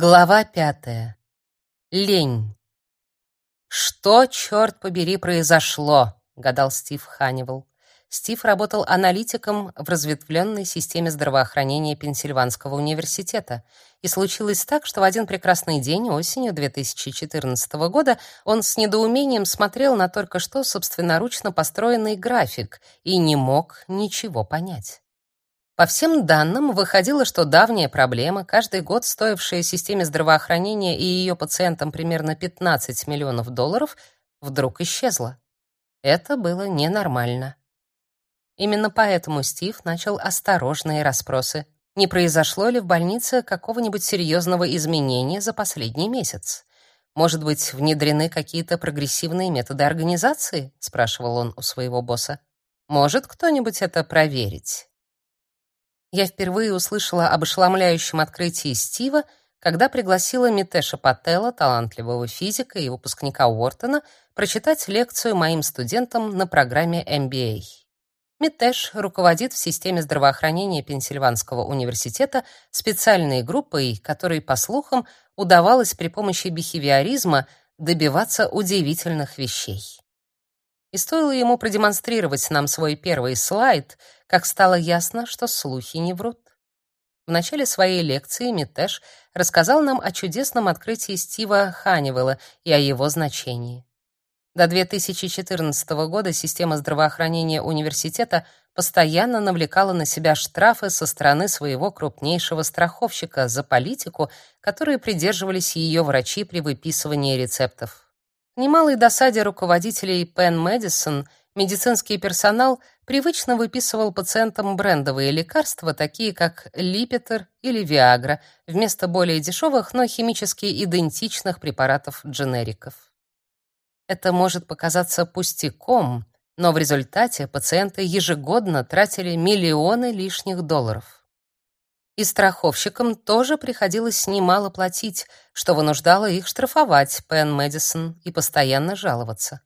Глава пятая. Лень. Что, черт побери, произошло? гадал Стив Ханнивелл. Стив работал аналитиком в разветвленной системе здравоохранения Пенсильванского университета, и случилось так, что в один прекрасный день осенью 2014 года он с недоумением смотрел на только что собственноручно построенный график и не мог ничего понять. По всем данным выходило, что давняя проблема, каждый год стоившая системе здравоохранения и ее пациентам примерно 15 миллионов долларов, вдруг исчезла. Это было ненормально. Именно поэтому Стив начал осторожные расспросы. Не произошло ли в больнице какого-нибудь серьезного изменения за последний месяц? Может быть, внедрены какие-то прогрессивные методы организации? спрашивал он у своего босса. Может кто-нибудь это проверить? Я впервые услышала об ошеломляющем открытии Стива, когда пригласила Митеша Пателла, талантливого физика и выпускника Уортона, прочитать лекцию моим студентам на программе MBA. Митеш руководит в системе здравоохранения Пенсильванского университета специальной группой, которой, по слухам, удавалось при помощи бихевиоризма добиваться удивительных вещей. И стоило ему продемонстрировать нам свой первый слайд, как стало ясно, что слухи не врут. В начале своей лекции Митеш рассказал нам о чудесном открытии Стива Ханивелла и о его значении. До 2014 года система здравоохранения университета постоянно навлекала на себя штрафы со стороны своего крупнейшего страховщика за политику, которые придерживались ее врачи при выписывании рецептов немалой досаде руководителей Penn Medicine медицинский персонал привычно выписывал пациентам брендовые лекарства, такие как Липетер или Виагра, вместо более дешевых, но химически идентичных препаратов-дженериков. Это может показаться пустяком, но в результате пациенты ежегодно тратили миллионы лишних долларов. И страховщикам тоже приходилось немало платить, что вынуждало их штрафовать Пен Мэдисон и постоянно жаловаться.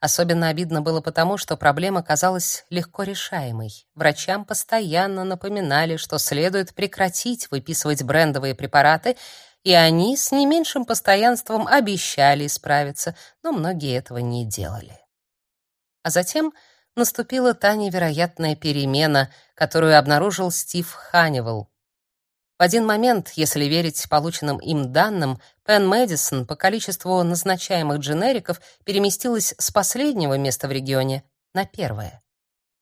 Особенно обидно было потому, что проблема казалась легко решаемой. Врачам постоянно напоминали, что следует прекратить выписывать брендовые препараты, и они с не меньшим постоянством обещали исправиться, но многие этого не делали. А затем наступила та невероятная перемена, которую обнаружил Стив Ханнивелл, в один момент, если верить полученным им данным, Penn Medicine по количеству назначаемых дженериков переместилась с последнего места в регионе на первое.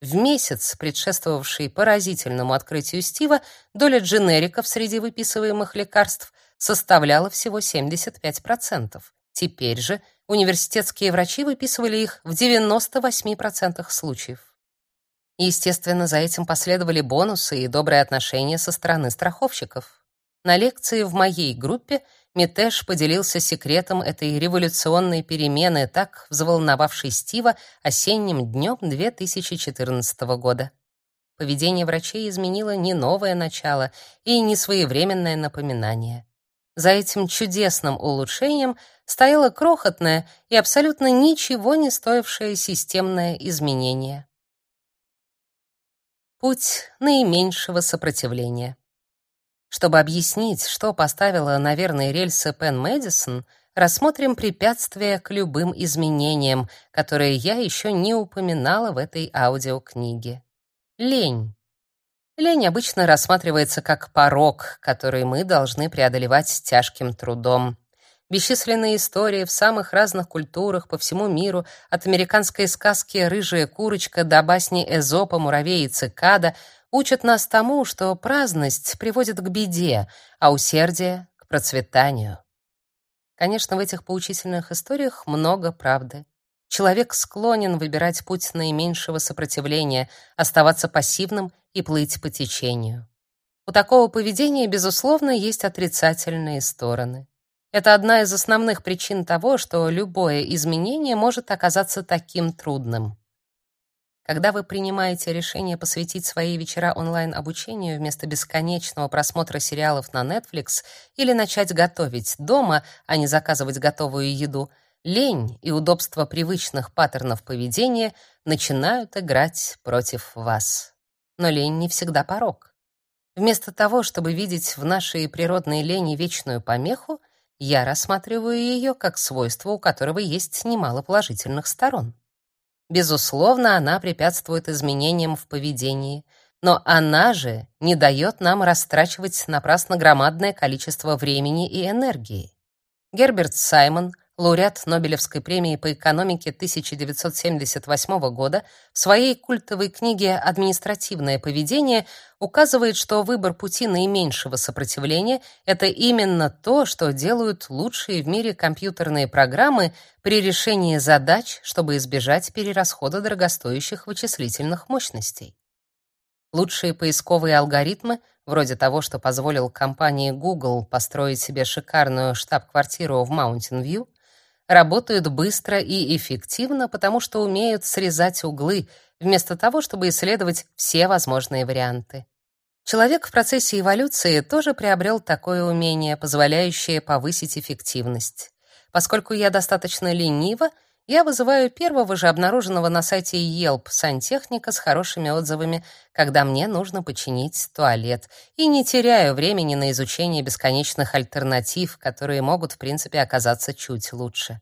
В месяц, предшествовавший поразительному открытию Стива, доля дженериков среди выписываемых лекарств составляла всего 75%. Теперь же университетские врачи выписывали их в 98% случаев. Естественно, за этим последовали бонусы и добрые отношения со стороны страховщиков. На лекции в моей группе Митеш поделился секретом этой революционной перемены, так взволновавшей Стива осенним днем 2014 года. Поведение врачей изменило не новое начало и не своевременное напоминание. За этим чудесным улучшением стояло крохотное и абсолютно ничего не стоившее системное изменение. Путь наименьшего сопротивления. Чтобы объяснить, что поставило на верные рельсы Пен Мэдисон, рассмотрим препятствия к любым изменениям, которые я еще не упоминала в этой аудиокниге. Лень. Лень обычно рассматривается как порог, который мы должны преодолевать тяжким трудом. Бесчисленные истории в самых разных культурах по всему миру, от американской сказки «Рыжая курочка» до басни Эзопа «Муравей и цикада», учат нас тому, что праздность приводит к беде, а усердие — к процветанию. Конечно, в этих поучительных историях много правды. Человек склонен выбирать путь наименьшего сопротивления, оставаться пассивным и плыть по течению. У такого поведения, безусловно, есть отрицательные стороны. Это одна из основных причин того, что любое изменение может оказаться таким трудным. Когда вы принимаете решение посвятить свои вечера онлайн-обучению вместо бесконечного просмотра сериалов на Netflix или начать готовить дома, а не заказывать готовую еду, лень и удобство привычных паттернов поведения начинают играть против вас. Но лень не всегда порок. Вместо того, чтобы видеть в нашей природной лени вечную помеху, я рассматриваю ее как свойство, у которого есть немало положительных сторон. Безусловно, она препятствует изменениям в поведении, но она же не дает нам растрачивать напрасно громадное количество времени и энергии. Герберт Саймон лауреат Нобелевской премии по экономике 1978 года, в своей культовой книге «Административное поведение» указывает, что выбор пути наименьшего сопротивления — это именно то, что делают лучшие в мире компьютерные программы при решении задач, чтобы избежать перерасхода дорогостоящих вычислительных мощностей. Лучшие поисковые алгоритмы, вроде того, что позволил компании Google построить себе шикарную штаб-квартиру в Маунтин-Вью, работают быстро и эффективно, потому что умеют срезать углы, вместо того, чтобы исследовать все возможные варианты. Человек в процессе эволюции тоже приобрел такое умение, позволяющее повысить эффективность. Поскольку я достаточно ленива, я вызываю первого же обнаруженного на сайте Yelp сантехника с хорошими отзывами, когда мне нужно починить туалет, и не теряю времени на изучение бесконечных альтернатив, которые могут, в принципе, оказаться чуть лучше.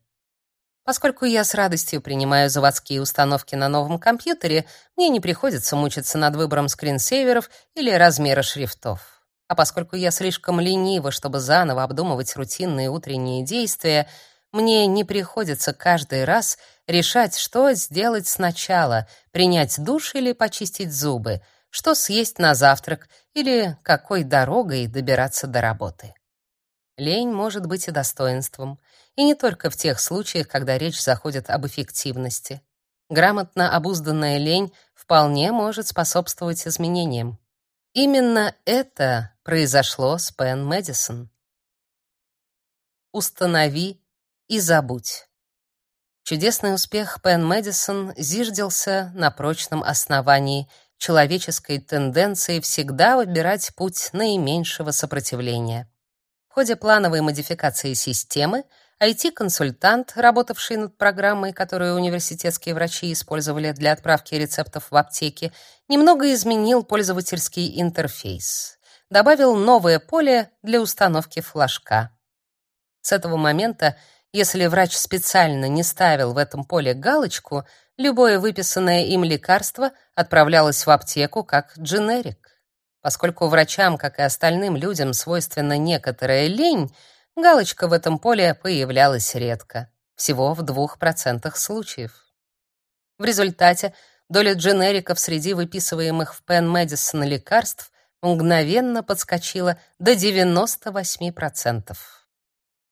Поскольку я с радостью принимаю заводские установки на новом компьютере, мне не приходится мучиться над выбором скринсейверов или размера шрифтов. А поскольку я слишком ленива, чтобы заново обдумывать рутинные утренние действия, мне не приходится каждый раз решать, что сделать сначала: принять душ или почистить зубы, что съесть на завтрак или какой дорогой добираться до работы. Лень может быть и достоинством, и не только в тех случаях, когда речь заходит об эффективности. Грамотно обузданная лень вполне может способствовать изменениям. Именно это произошло с Пен Мэдисон. Установи и забудь. Чудесный успех Пен Мэдисон зиждился на прочном основании человеческой тенденции всегда выбирать путь наименьшего сопротивления. В ходе плановой модификации системы IT-консультант, работавший над программой, которую университетские врачи использовали для отправки рецептов в аптеки, немного изменил пользовательский интерфейс. Добавил новое поле для установки флажка. С этого момента если врач специально не ставил в этом поле галочку, любое выписанное им лекарство отправлялось в аптеку как дженерик. Поскольку врачам, как и остальным людям, свойственна некоторая лень, галочка в этом поле появлялась редко, всего в 2% случаев. В результате доля дженериков среди выписываемых в Penn Medicine лекарств мгновенно подскочила до 98%.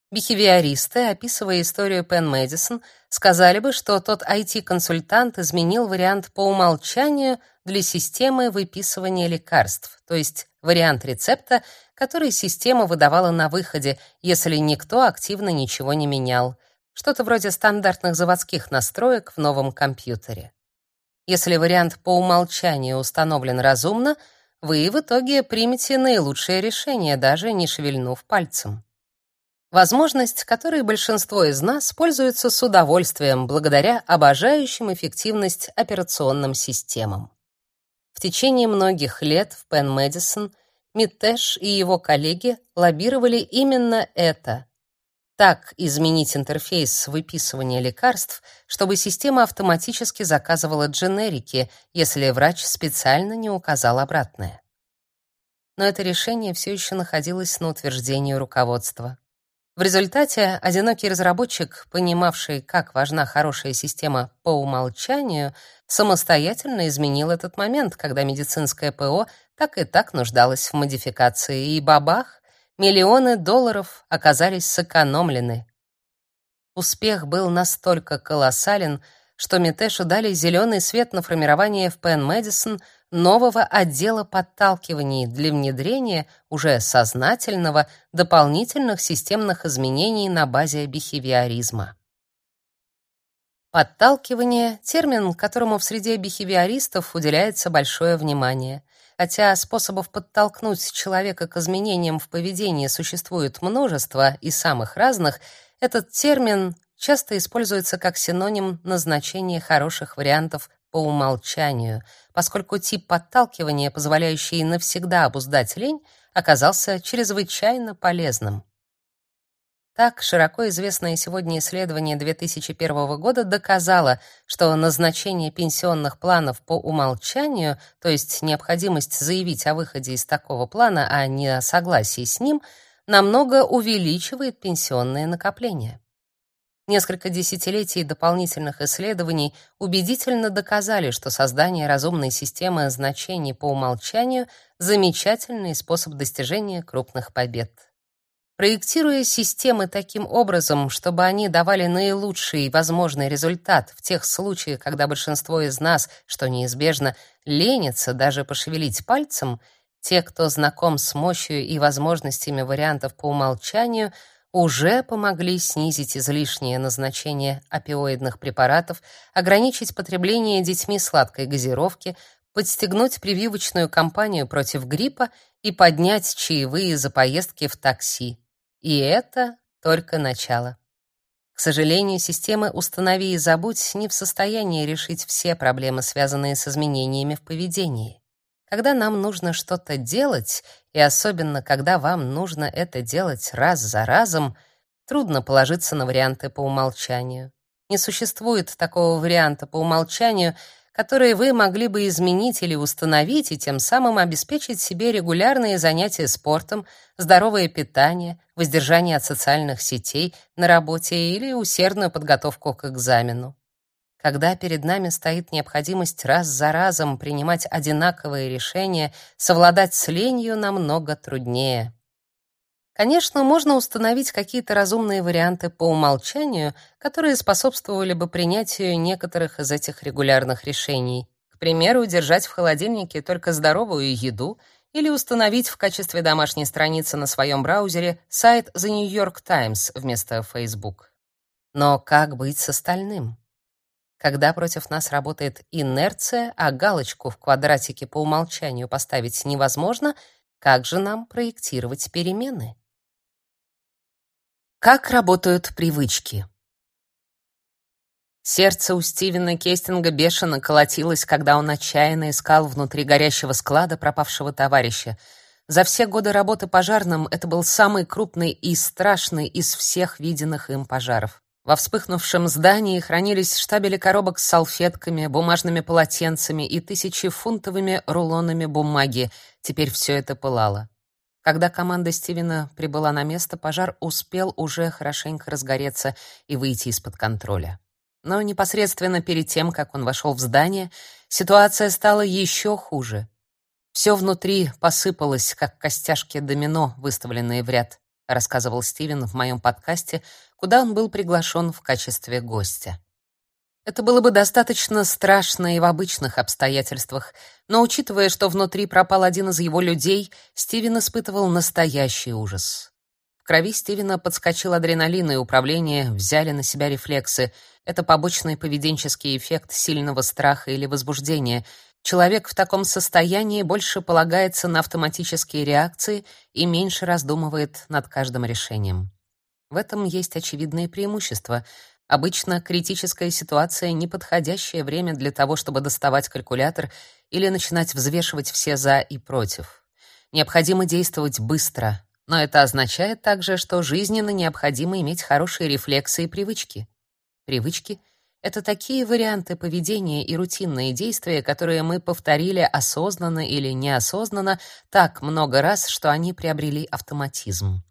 Бихевиористы, описывая историю Пен Мэдисон, сказали бы, что тот IT-консультант изменил вариант по умолчанию для системы выписывания лекарств, то есть вариант рецепта, который система выдавала на выходе, если никто активно ничего не менял. Что-то вроде стандартных заводских настроек в новом компьютере. Если вариант по умолчанию установлен разумно, вы в итоге примете наилучшее решение, даже не шевельнув пальцем. Возможность, которой большинство из нас пользуются с удовольствием благодаря обожающим эффективность операционным системам. В течение многих лет в Penn Medicine Миттеш и его коллеги лоббировали именно это. Так изменить интерфейс выписывания лекарств, чтобы система автоматически заказывала дженерики, если врач специально не указал обратное. Но это решение все еще находилось на утверждении руководства. В результате одинокий разработчик, понимавший, как важна хорошая система по умолчанию, самостоятельно изменил этот момент, когда медицинское ПО так и так нуждалось в модификации, и бабах, миллионы долларов оказались сэкономлены. Успех был настолько колоссален, что Митешу дали зеленый свет на формирование в Penn Medicine нового отдела подталкиваний для внедрения уже сознательного дополнительных системных изменений на базе бихевиоризма. Подталкивание — термин, которому в среде бихевиористов уделяется большое внимание. Хотя способов подтолкнуть человека к изменениям в поведении существует множество и самых разных, этот термин часто используется как синоним назначения хороших вариантов по умолчанию, поскольку тип подталкивания, позволяющий навсегда обуздать лень, оказался чрезвычайно полезным. Так, широко известное сегодня исследование 2001 года доказало, что назначение пенсионных планов по умолчанию, то есть необходимость заявить о выходе из такого плана, а не о согласии с ним, намного увеличивает пенсионные накопления. Несколько десятилетий дополнительных исследований убедительно доказали, что создание разумной системы значений по умолчанию замечательный способ достижения крупных побед. Проектируя системы таким образом, чтобы они давали наилучший возможный результат в тех случаях, когда большинство из нас, что неизбежно, ленится даже пошевелить пальцем, те, кто знаком с мощью и возможностями вариантов по умолчанию, уже помогли снизить излишнее назначение опиоидных препаратов, ограничить потребление детьми сладкой газировки, подстегнуть прививочную кампанию против гриппа и поднять чаевые за поездки в такси. И это только начало. К сожалению, системы «Установи и забудь» не в состоянии решить все проблемы, связанные с изменениями в поведении. Когда нам нужно что-то делать, и особенно когда вам нужно это делать раз за разом, трудно положиться на варианты по умолчанию. Не существует такого варианта по умолчанию, которые вы могли бы изменить или установить и тем самым обеспечить себе регулярные занятия спортом, здоровое питание, воздержание от социальных сетей на работе или усердную подготовку к экзамену. Когда перед нами стоит необходимость раз за разом принимать одинаковые решения, совладать с ленью намного труднее. Конечно, можно установить какие-то разумные варианты по умолчанию, которые способствовали бы принятию некоторых из этих регулярных решений. К примеру, держать в холодильнике только здоровую еду или установить в качестве домашней страницы на своем браузере сайт The New York Times вместо Facebook. Но как быть с остальным? Когда против нас работает инерция, а галочку в квадратике по умолчанию поставить невозможно, как же нам проектировать перемены? Как работают привычки? Сердце у Стивена Кестинга бешено колотилось, когда он отчаянно искал внутри горящего склада пропавшего товарища. За все годы работы пожарным это был самый крупный и страшный из всех виденных им пожаров. Во вспыхнувшем здании хранились штабели коробок с салфетками, бумажными полотенцами и тысячефунтовыми рулонами бумаги. Теперь все это пылало. Когда команда Стивена прибыла на место, пожар успел уже хорошенько разгореться и выйти из-под контроля. Но непосредственно перед тем, как он вошел в здание, ситуация стала еще хуже. Все внутри посыпалось, как костяшки домино, выставленные в ряд, рассказывал Стивен в моем подкасте, куда он был приглашен в качестве гостя. Это было бы достаточно страшно и в обычных обстоятельствах, но учитывая, что внутри пропал один из его людей, Стивен испытывал настоящий ужас. В крови Стивена подскочил адреналин, и управление взяли на себя рефлексы. Это побочный поведенческий эффект сильного страха или возбуждения. Человек в таком состоянии больше полагается на автоматические реакции и меньше раздумывает над каждым решением. В этом есть очевидные преимущества — Обычно критическая ситуация — неподходящее время для того, чтобы доставать калькулятор или начинать взвешивать все «за» и «против». Необходимо действовать быстро, но это означает также, что жизненно необходимо иметь хорошие рефлексы и привычки. Привычки — это такие варианты поведения и рутинные действия, которые мы повторили осознанно или неосознанно так много раз, что они приобрели автоматизм.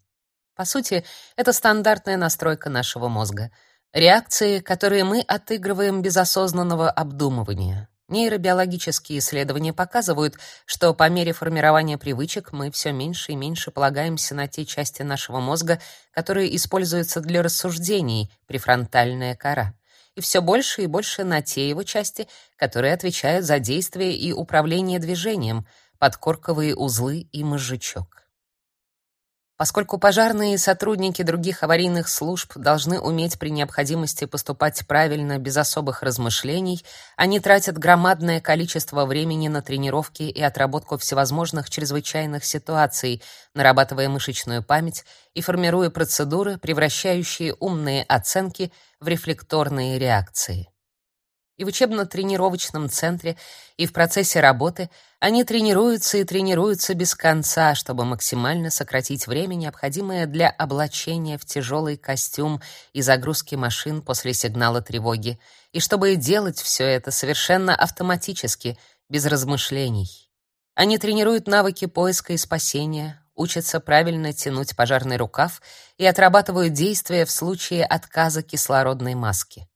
По сути, это стандартная настройка нашего мозга — Реакции, которые мы отыгрываем без осознанного обдумывания. Нейробиологические исследования показывают, что по мере формирования привычек мы все меньше и меньше полагаемся на те части нашего мозга, которые используются для рассуждений, префронтальная кора, и все больше и больше на те его части, которые отвечают за действие и управление движением, подкорковые узлы и мозжечок. Поскольку пожарные и сотрудники других аварийных служб должны уметь при необходимости поступать правильно без особых размышлений, они тратят громадное количество времени на тренировки и отработку всевозможных чрезвычайных ситуаций, нарабатывая мышечную память и формируя процедуры, превращающие умные оценки в рефлекторные реакции. И в учебно-тренировочном центре, и в процессе работы они тренируются и тренируются без конца, чтобы максимально сократить время, необходимое для облачения в тяжелый костюм и загрузки машин после сигнала тревоги, и чтобы делать все это совершенно автоматически, без размышлений. Они тренируют навыки поиска и спасения, учатся правильно тянуть пожарный рукав и отрабатывают действия в случае отказа кислородной маски.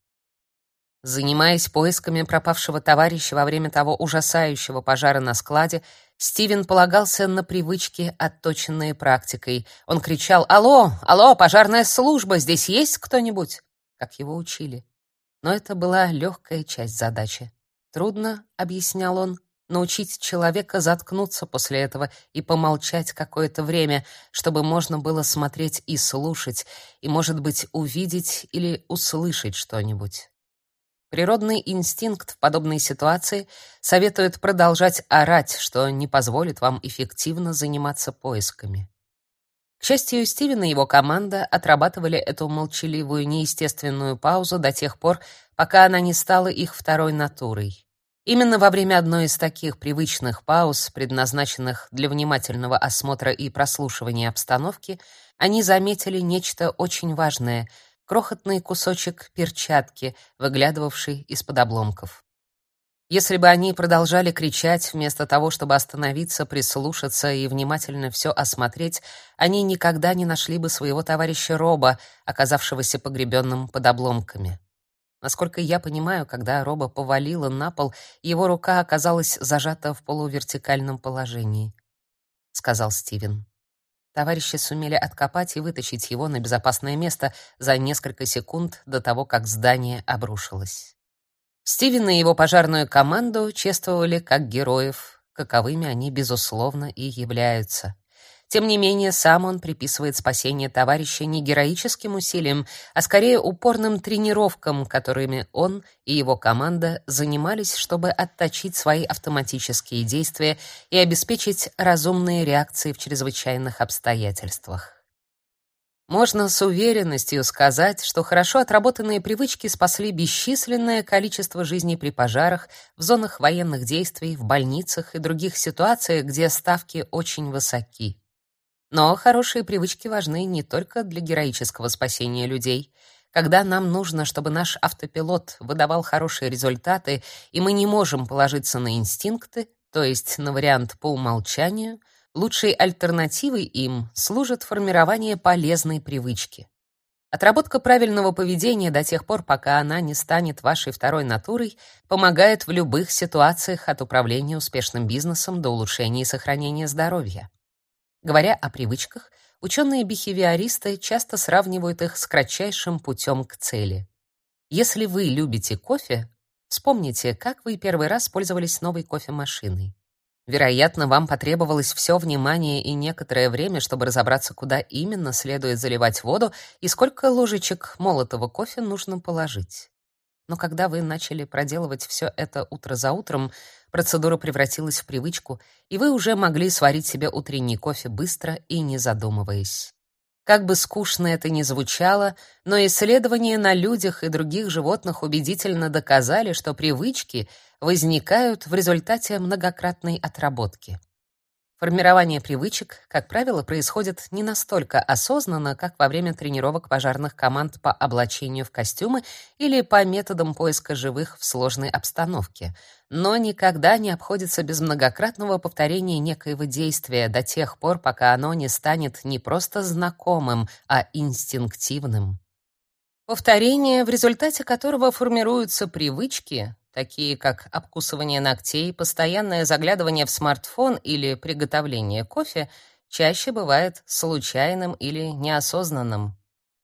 Занимаясь поисками пропавшего товарища во время того ужасающего пожара на складе, Стивен полагался на привычки, отточенные практикой. Он кричал «Алло! Алло! Пожарная служба! Здесь есть кто-нибудь?» Как его учили. Но это была легкая часть задачи. Трудно, объяснял он, научить человека заткнуться после этого и помолчать какое-то время, чтобы можно было смотреть и слушать, и, может быть, увидеть или услышать что-нибудь. Природный инстинкт в подобной ситуации советует продолжать орать, что не позволит вам эффективно заниматься поисками. К счастью, Стивен и его команда отрабатывали эту молчаливую, неестественную паузу до тех пор, пока она не стала их второй натурой. Именно во время одной из таких привычных пауз, предназначенных для внимательного осмотра и прослушивания обстановки, они заметили нечто очень важное — крохотный кусочек перчатки, выглядывавший из-под обломков. Если бы они продолжали кричать вместо того, чтобы остановиться, прислушаться и внимательно все осмотреть, они никогда не нашли бы своего товарища Роба, оказавшегося погребенным под обломками. Насколько я понимаю, когда Роба повалило на пол, его рука оказалась зажата в полувертикальном положении, сказал Стивен. Товарищи сумели откопать и вытащить его на безопасное место за несколько секунд до того, как здание обрушилось. Стивен и его пожарную команду чествовали как героев, каковыми они, безусловно, и являются. Тем не менее, сам он приписывает спасение товарища не героическим усилиям, а скорее упорным тренировкам, которыми он и его команда занимались, чтобы отточить свои автоматические действия и обеспечить разумные реакции в чрезвычайных обстоятельствах. Можно с уверенностью сказать, что хорошо отработанные привычки спасли бесчисленное количество жизней при пожарах, в зонах военных действий, в больницах и других ситуациях, где ставки очень высоки. Но хорошие привычки важны не только для героического спасения людей. Когда нам нужно, чтобы наш автопилот выдавал хорошие результаты, и мы не можем положиться на инстинкты, то есть на вариант по умолчанию, лучшей альтернативой им служит формирование полезной привычки. Отработка правильного поведения до тех пор, пока она не станет вашей второй натурой, помогает в любых ситуациях от управления успешным бизнесом до улучшения и сохранения здоровья. Говоря о привычках, ученые-бихевиористы часто сравнивают их с кратчайшим путем к цели. Если вы любите кофе, вспомните, как вы первый раз пользовались новой кофемашиной. Вероятно, вам потребовалось все внимание и некоторое время, чтобы разобраться, куда именно следует заливать воду и сколько ложечек молотого кофе нужно положить. Но когда вы начали проделывать все это утро за утром, процедура превратилась в привычку, и вы уже могли сварить себе утренний кофе быстро и не задумываясь. Как бы скучно это ни звучало, но исследования на людях и других животных убедительно доказали, что привычки возникают в результате многократной отработки. Формирование привычек, как правило, происходит не настолько осознанно, как во время тренировок пожарных команд по облачению в костюмы или по методам поиска живых в сложной обстановке, но никогда не обходится без многократного повторения некоего действия до тех пор, пока оно не станет не просто знакомым, а инстинктивным. Повторение, в результате которого формируются привычки, такие как обкусывание ногтей, постоянное заглядывание в смартфон или приготовление кофе, чаще бывает случайным или неосознанным.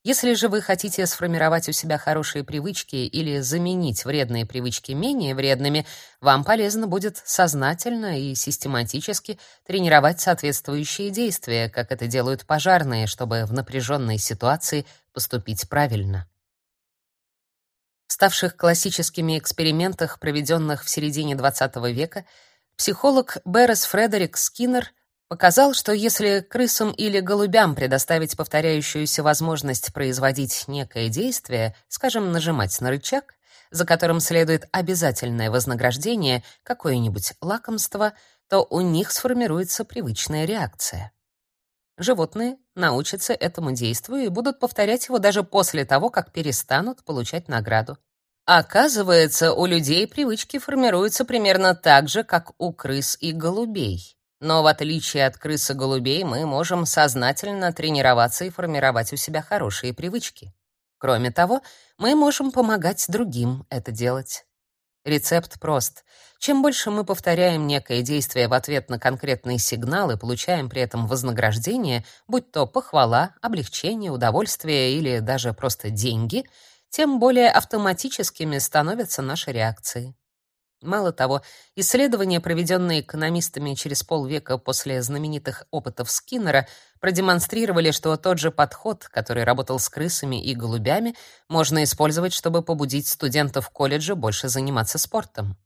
Если же вы хотите сформировать у себя хорошие привычки или заменить вредные привычки менее вредными, вам полезно будет сознательно и систематически тренировать соответствующие действия, как это делают пожарные, чтобы в напряженной ситуации поступить правильно ставших классическими экспериментах, проведенных в середине XX века, психолог Беррес Фредерик Скиннер показал, что если крысам или голубям предоставить повторяющуюся возможность производить некое действие, скажем, нажимать на рычаг, за которым следует обязательное вознаграждение, какое-нибудь лакомство, то у них сформируется привычная реакция. Животные научатся этому действию и будут повторять его даже после того, как перестанут получать награду. Оказывается, у людей привычки формируются примерно так же, как у крыс и голубей. Но в отличие от крыс и голубей, мы можем сознательно тренироваться и формировать у себя хорошие привычки. Кроме того, мы можем помогать другим это делать. Рецепт прост. Чем больше мы повторяем некое действие в ответ на конкретный сигнал и получаем при этом вознаграждение, будь то похвала, облегчение, удовольствие или даже просто деньги — тем более автоматическими становятся наши реакции. Мало того, исследования, проведенные экономистами через полвека после знаменитых опытов Скиннера, продемонстрировали, что тот же подход, который работал с крысами и голубями, можно использовать, чтобы побудить студентов колледжа больше заниматься спортом.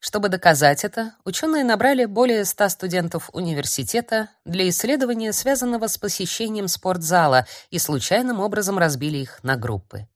Чтобы доказать это, ученые набрали более 100 студентов университета для исследования, связанного с посещением спортзала, и случайным образом разбили их на группы.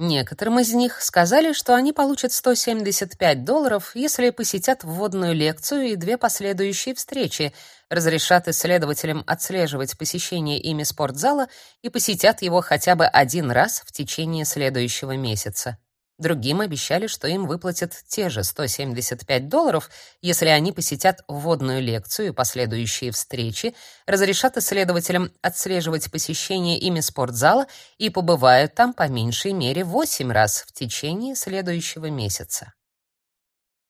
Некоторым из них сказали, что они получат 175 долларов, если посетят вводную лекцию и две последующие встречи, разрешат исследователям отслеживать посещение ими спортзала и посетят его хотя бы один раз в течение следующего месяца. Другим обещали, что им выплатят те же 175 долларов, если они посетят вводную лекцию и последующие встречи, разрешат исследователям отслеживать посещение ими спортзала и побывают там по меньшей мере 8 раз в течение следующего месяца.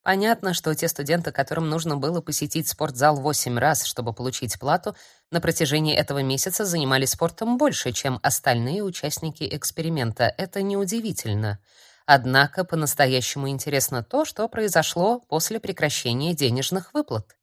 Понятно, что те студенты, которым нужно было посетить спортзал 8 раз, чтобы получить плату, на протяжении этого месяца занимались спортом больше, чем остальные участники эксперимента. Это неудивительно. Однако по-настоящему интересно то, что произошло после прекращения денежных выплат.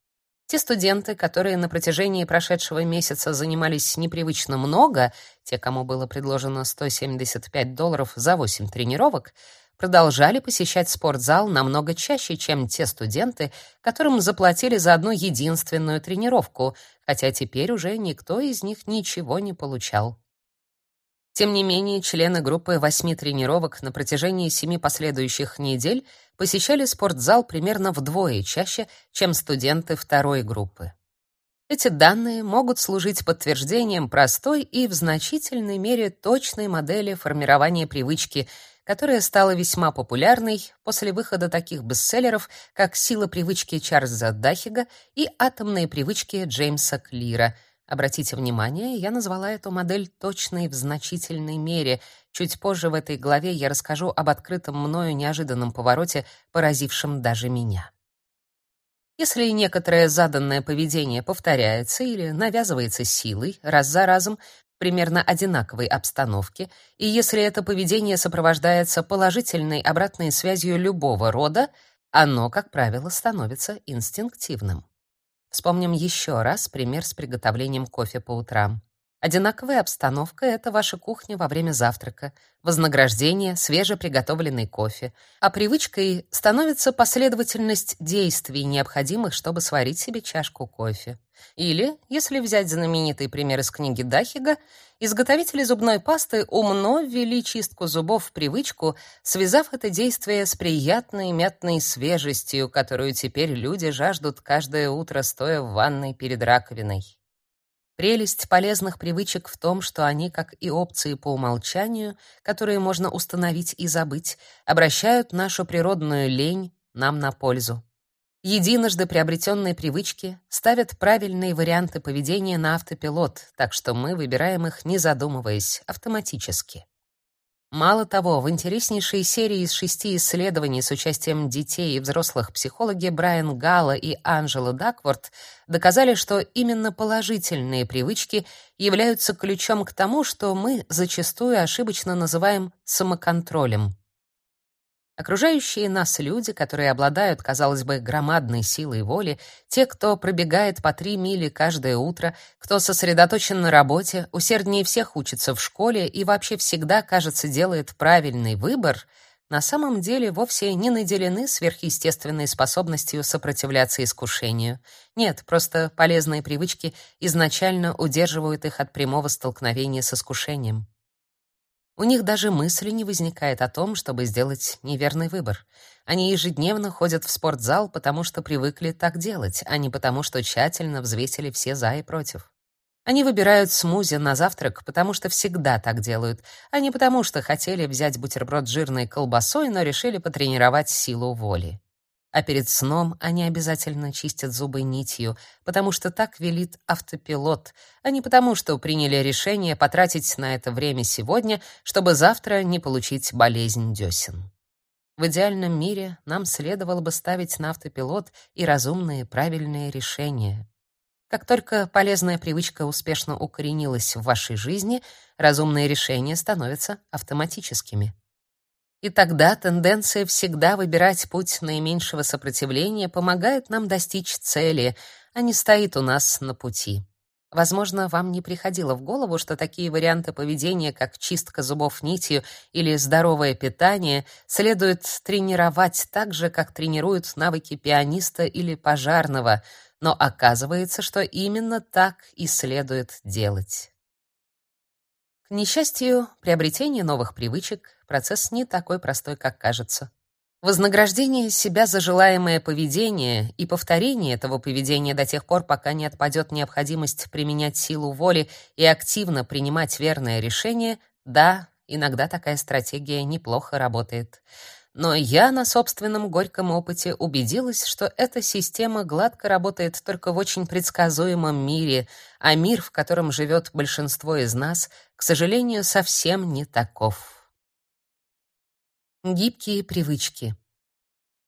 Те студенты, которые на протяжении прошедшего месяца занимались непривычно много, те, кому было предложено 175 долларов за 8 тренировок, продолжали посещать спортзал намного чаще, чем те студенты, которым заплатили за одну единственную тренировку, хотя теперь уже никто из них ничего не получал. Тем не менее, члены группы восьми тренировок на протяжении семи последующих недель посещали спортзал примерно вдвое чаще, чем студенты второй группы. Эти данные могут служить подтверждением простой и в значительной мере точной модели формирования привычки, которая стала весьма популярной после выхода таких бестселлеров, как «Сила привычки» Чарльза Дахига и «Атомные привычки» Джеймса Клира — Обратите внимание, я назвала эту модель точной в значительной мере. Чуть позже в этой главе я расскажу об открытом мною неожиданном повороте, поразившем даже меня. Если некоторое заданное поведение повторяется или навязывается силой раз за разом в примерно одинаковой обстановке, и если это поведение сопровождается положительной обратной связью любого рода, оно, как правило, становится инстинктивным. Вспомним еще раз пример с приготовлением кофе по утрам. Одинаковая обстановка — это ваша кухня во время завтрака, вознаграждение, свежеприготовленный кофе. А привычкой становится последовательность действий, необходимых, чтобы сварить себе чашку кофе. Или, если взять знаменитый пример из книги Дахига, изготовители зубной пасты умно ввели чистку зубов в привычку, связав это действие с приятной мятной свежестью, которую теперь люди жаждут каждое утро, стоя в ванной перед раковиной. Прелесть полезных привычек в том, что они, как и опции по умолчанию, которые можно установить и забыть, обращают нашу природную лень нам на пользу. Единожды приобретенные привычки ставят правильные варианты поведения на автопилот, так что мы выбираем их, не задумываясь, автоматически. Мало того, в интереснейшей серии из шести исследований с участием детей и взрослых психологи Брайан Галла и Анжела Дакворт доказали, что именно положительные привычки являются ключом к тому, что мы зачастую ошибочно называем самоконтролем. Окружающие нас люди, которые обладают, казалось бы, громадной силой воли, те, кто пробегает по три мили каждое утро, кто сосредоточен на работе, усерднее всех учится в школе и вообще всегда, кажется, делает правильный выбор, на самом деле вовсе не наделены сверхъестественной способностью сопротивляться искушению. Нет, просто полезные привычки изначально удерживают их от прямого столкновения с искушением. У них даже мысли не возникает о том, чтобы сделать неверный выбор. Они ежедневно ходят в спортзал, потому что привыкли так делать, а не потому, что тщательно взвесили все за и против. Они выбирают смузи на завтрак, потому что всегда так делают, а не потому что хотели взять бутерброд с жирной колбасой, но решили потренировать силу воли. А перед сном они обязательно чистят зубы нитью, потому что так велит автопилот, а не потому, что приняли решение потратить на это время сегодня, чтобы завтра не получить болезнь десен. В идеальном мире нам следовало бы ставить на автопилот и разумные, правильные решения. Как только полезная привычка успешно укоренилась в вашей жизни, разумные решения становятся автоматическими. И тогда тенденция всегда выбирать путь наименьшего сопротивления помогает нам достичь цели, а не стоит у нас на пути. Возможно, вам не приходило в голову, что такие варианты поведения, как чистка зубов нитью или здоровое питание, следует тренировать так же, как тренируют навыки пианиста или пожарного, но оказывается, что именно так и следует делать. К несчастью, приобретение новых привычек — процесс не такой простой, как кажется. Вознаграждение себя за желаемое поведение и повторение этого поведения до тех пор, пока не отпадет необходимость применять силу воли и активно принимать верное решение, да, иногда такая стратегия неплохо работает. Но я на собственном горьком опыте убедилась, что эта система гладко работает только в очень предсказуемом мире, а мир, в котором живет большинство из нас, к сожалению, совсем не таков. Гибкие привычки.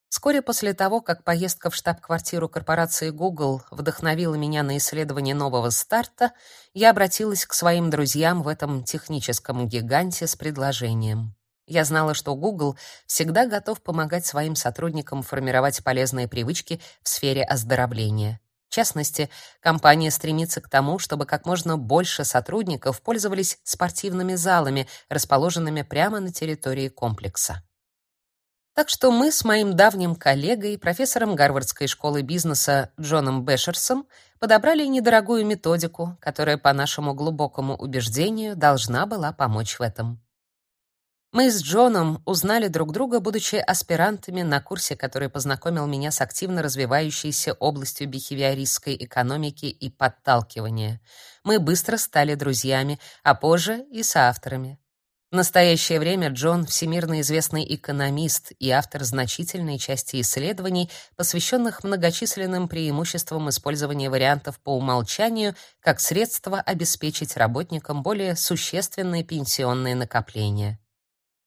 Вскоре после того, как поездка в штаб-квартиру корпорации Google вдохновила меня на исследование нового старта, я обратилась к своим друзьям в этом техническом гиганте с предложением. Я знала, что Google всегда готов помогать своим сотрудникам формировать полезные привычки в сфере оздоровления. В частности, компания стремится к тому, чтобы как можно больше сотрудников пользовались спортивными залами, расположенными прямо на территории комплекса. Так что мы с моим давним коллегой, профессором Гарвардской школы бизнеса Джоном Бэшерсом, подобрали недорогую методику, которая, по нашему глубокому убеждению, должна была помочь в этом. Мы с Джоном узнали друг друга, будучи аспирантами на курсе, который познакомил меня с активно развивающейся областью бихевиористской экономики и подталкивания. Мы быстро стали друзьями, а позже и соавторами. В настоящее время Джон всемирно известный экономист и автор значительной части исследований, посвященных многочисленным преимуществам использования вариантов по умолчанию как средство обеспечить работникам более существенные пенсионные накопления.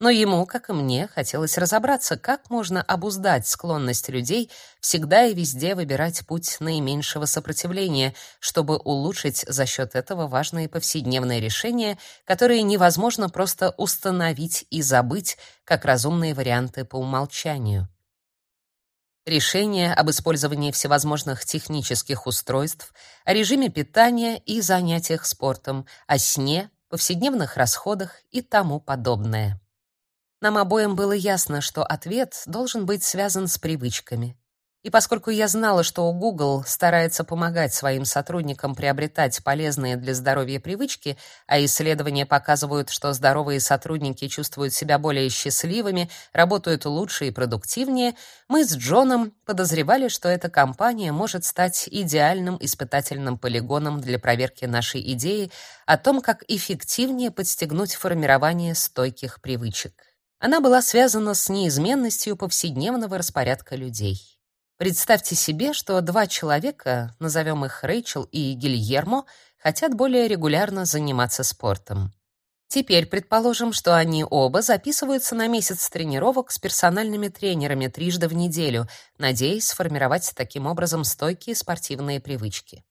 Но ему, как и мне, хотелось разобраться, как можно обуздать склонность людей всегда и везде выбирать путь наименьшего сопротивления, чтобы улучшить за счет этого важные повседневные решения, которые невозможно просто установить и забыть, как разумные варианты по умолчанию. Решения об использовании всевозможных технических устройств, о режиме питания и занятиях спортом, о сне, повседневных расходах и тому подобное. Нам обоим было ясно, что ответ должен быть связан с привычками. И поскольку я знала, что Google старается помогать своим сотрудникам приобретать полезные для здоровья привычки, а исследования показывают, что здоровые сотрудники чувствуют себя более счастливыми, работают лучше и продуктивнее, мы с Джоном подозревали, что эта компания может стать идеальным испытательным полигоном для проверки нашей идеи о том, как эффективнее подстегнуть формирование стойких привычек. Она была связана с неизменностью повседневного распорядка людей. Представьте себе, что два человека, назовем их Рэйчел и Гильермо, хотят более регулярно заниматься спортом. Теперь предположим, что они оба записываются на месяц тренировок с персональными тренерами трижды в неделю, надеясь сформировать таким образом стойкие спортивные привычки.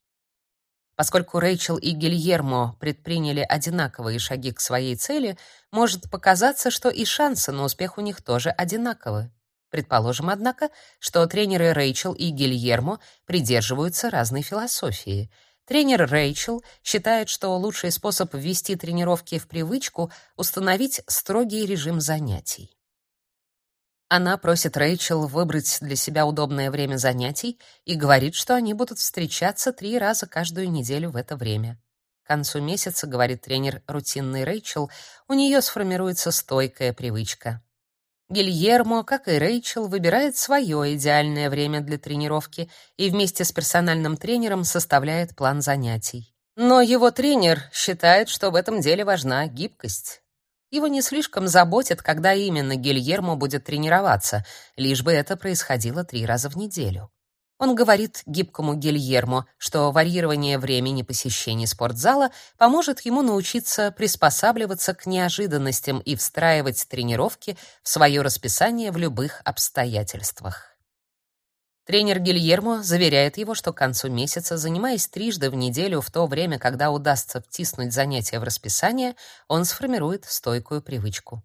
Поскольку Рэйчел и Гильермо предприняли одинаковые шаги к своей цели, может показаться, что и шансы на успех у них тоже одинаковы. Предположим, однако, что тренеры Рэйчел и Гильермо придерживаются разной философии. Тренер Рэйчел считает, что лучший способ ввести тренировки в привычку — установить строгий режим занятий. Она просит Рэйчел выбрать для себя удобное время занятий и говорит, что они будут встречаться три раза каждую неделю в это время. концу месяца, говорит тренер рутинной Рэйчел, у нее сформируется стойкая привычка. Гильермо, как и Рэйчел, выбирает свое идеальное время для тренировки и вместе с персональным тренером составляет план занятий. Но его тренер считает, что в этом деле важна гибкость. Его не слишком заботит, когда именно Гильермо будет тренироваться, лишь бы это происходило три раза в неделю. Он говорит гибкому Гильермо, что варьирование времени посещения спортзала поможет ему научиться приспосабливаться к неожиданностям и встраивать тренировки в свое расписание в любых обстоятельствах. Тренер Гильермо заверяет его, что к концу месяца, занимаясь трижды в неделю в то время, когда удастся втиснуть занятия в расписание, он сформирует стойкую привычку.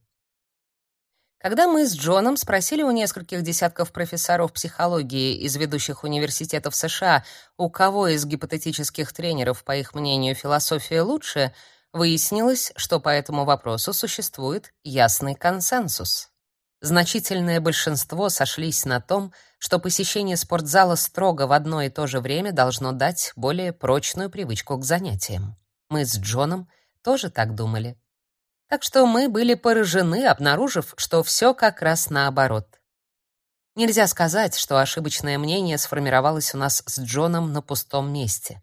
Когда мы с Джоном спросили у нескольких десятков профессоров психологии из ведущих университетов США, у кого из гипотетических тренеров, по их мнению, философия лучше, выяснилось, что по этому вопросу существует ясный консенсус. Значительное большинство сошлись на том, что посещение спортзала строго в одно и то же время должно дать более прочную привычку к занятиям. Мы с Джоном тоже так думали. Так что мы были поражены, обнаружив, что все как раз наоборот. Нельзя сказать, что ошибочное мнение сформировалось у нас с Джоном на пустом месте.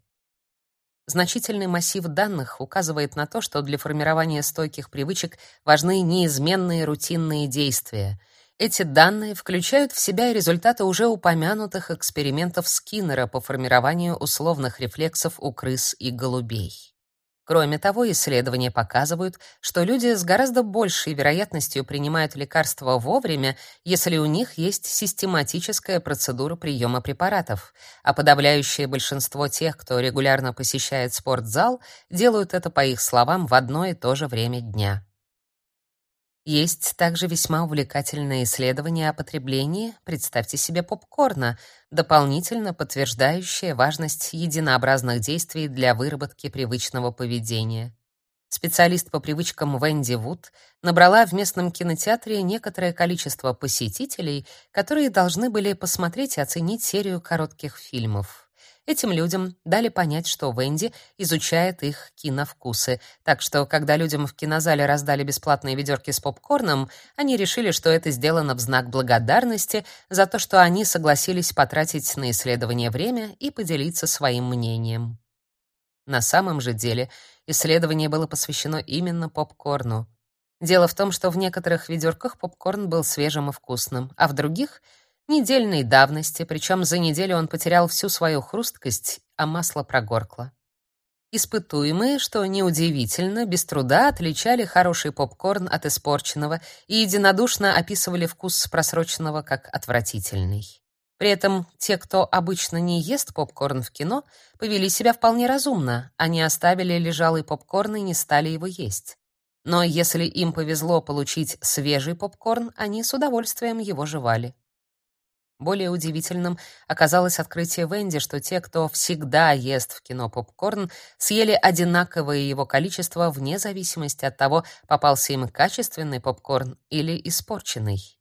Значительный массив данных указывает на то, что для формирования стойких привычек важны неизменные рутинные действия. Эти данные включают в себя результаты уже упомянутых экспериментов Скиннера по формированию условных рефлексов у крыс и голубей. Кроме того, исследования показывают, что люди с гораздо большей вероятностью принимают лекарства вовремя, если у них есть систематическая процедура приема препаратов, а подавляющее большинство тех, кто регулярно посещает спортзал, делают это, по их словам, в одно и то же время дня. Есть также весьма увлекательное исследование о потреблении, представьте себе, попкорна, дополнительно подтверждающее важность единообразных действий для выработки привычного поведения. Специалист по привычкам Венди Вуд набрала в местном кинотеатре некоторое количество посетителей, которые должны были посмотреть и оценить серию коротких фильмов. Этим людям дали понять, что Венди изучает их киновкусы. Так что, когда людям в кинозале раздали бесплатные ведерки с попкорном, они решили, что это сделано в знак благодарности за то, что они согласились потратить на исследование время и поделиться своим мнением. На самом же деле, исследование было посвящено именно попкорну. Дело в том, что в некоторых ведерках попкорн был свежим и вкусным, а в других — недельной давности, причем за неделю он потерял всю свою хрусткость, а масло прогоркло. Испытуемые, что неудивительно, без труда отличали хороший попкорн от испорченного и единодушно описывали вкус просроченного как отвратительный. При этом те, кто обычно не ест попкорн в кино, повели себя вполне разумно. Они оставили лежалый попкорн и не стали его есть. Но если им повезло получить свежий попкорн, они с удовольствием его жевали. Более удивительным оказалось открытие Венди, что те, кто всегда ест в кино попкорн, съели одинаковое его количество вне зависимости от того, попался им качественный попкорн или испорченный.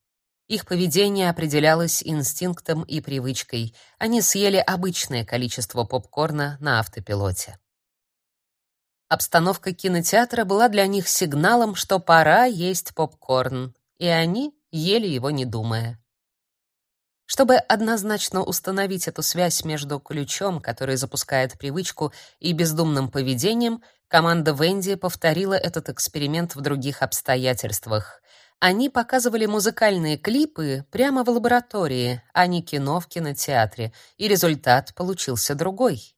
Их поведение определялось инстинктом и привычкой. Они съели обычное количество попкорна на автопилоте. Обстановка кинотеатра была для них сигналом, что пора есть попкорн, и они ели его не думая. Чтобы однозначно установить эту связь между ключом, который запускает привычку, и бездумным поведением, команда Венди повторила этот эксперимент в других обстоятельствах. Они показывали музыкальные клипы прямо в лаборатории, а не кино в кинотеатре, и результат получился другой.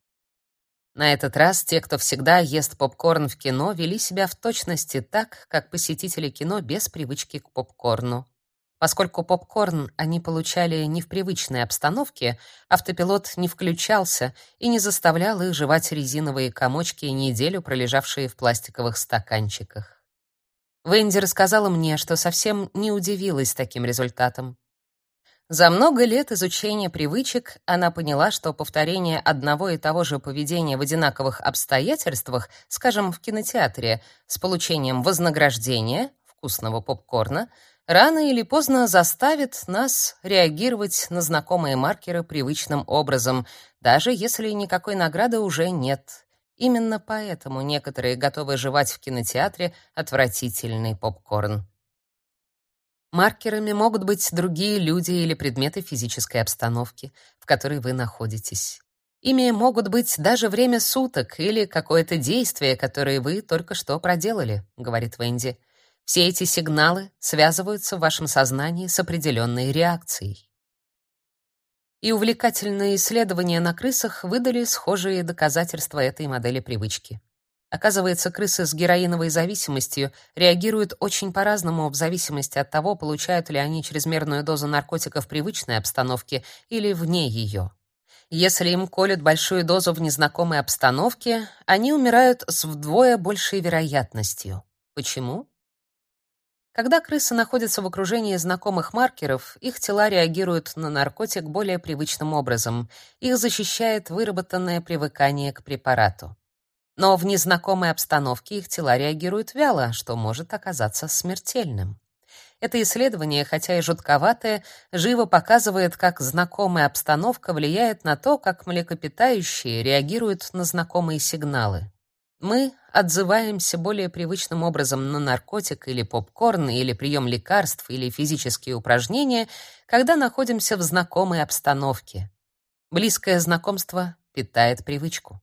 На этот раз те, кто всегда ест попкорн в кино, вели себя в точности так, как посетители кино без привычки к попкорну. Поскольку попкорн они получали не в привычной обстановке, автопилот не включался и не заставлял их жевать резиновые комочки, неделю пролежавшие в пластиковых стаканчиках. Венди рассказала мне, что совсем не удивилась таким результатом. За много лет изучения привычек она поняла, что повторение одного и того же поведения в одинаковых обстоятельствах, скажем, в кинотеатре, с получением вознаграждения, вкусного попкорна, рано или поздно заставит нас реагировать на знакомые маркеры привычным образом, даже если никакой награды уже нет, Именно поэтому некоторые готовы жевать в кинотеатре отвратительный попкорн. Маркерами могут быть другие люди или предметы физической обстановки, в которой вы находитесь. Ими могут быть даже время суток или какое-то действие, которое вы только что проделали, говорит Венди. Все эти сигналы связываются в вашем сознании с определенной реакцией. И увлекательные исследования на крысах выдали схожие доказательства этой модели привычки. Оказывается, крысы с героиновой зависимостью реагируют очень по-разному в зависимости от того, получают ли они чрезмерную дозу наркотика в привычной обстановке или вне ее. Если им колют большую дозу в незнакомой обстановке, они умирают с вдвое большей вероятностью. Почему? Когда крысы находятся в окружении знакомых маркеров, их тела реагируют на наркотик более привычным образом. Их защищает выработанное привыкание к препарату. Но в незнакомой обстановке их тела реагируют вяло, что может оказаться смертельным. Это исследование, хотя и жутковатое, живо показывает, как знакомая обстановка влияет на то, как млекопитающие реагируют на знакомые сигналы. Мы отзываемся более привычным образом на наркотик или попкорн, или прием лекарств, или физические упражнения, когда находимся в знакомой обстановке. Близкое знакомство питает привычку.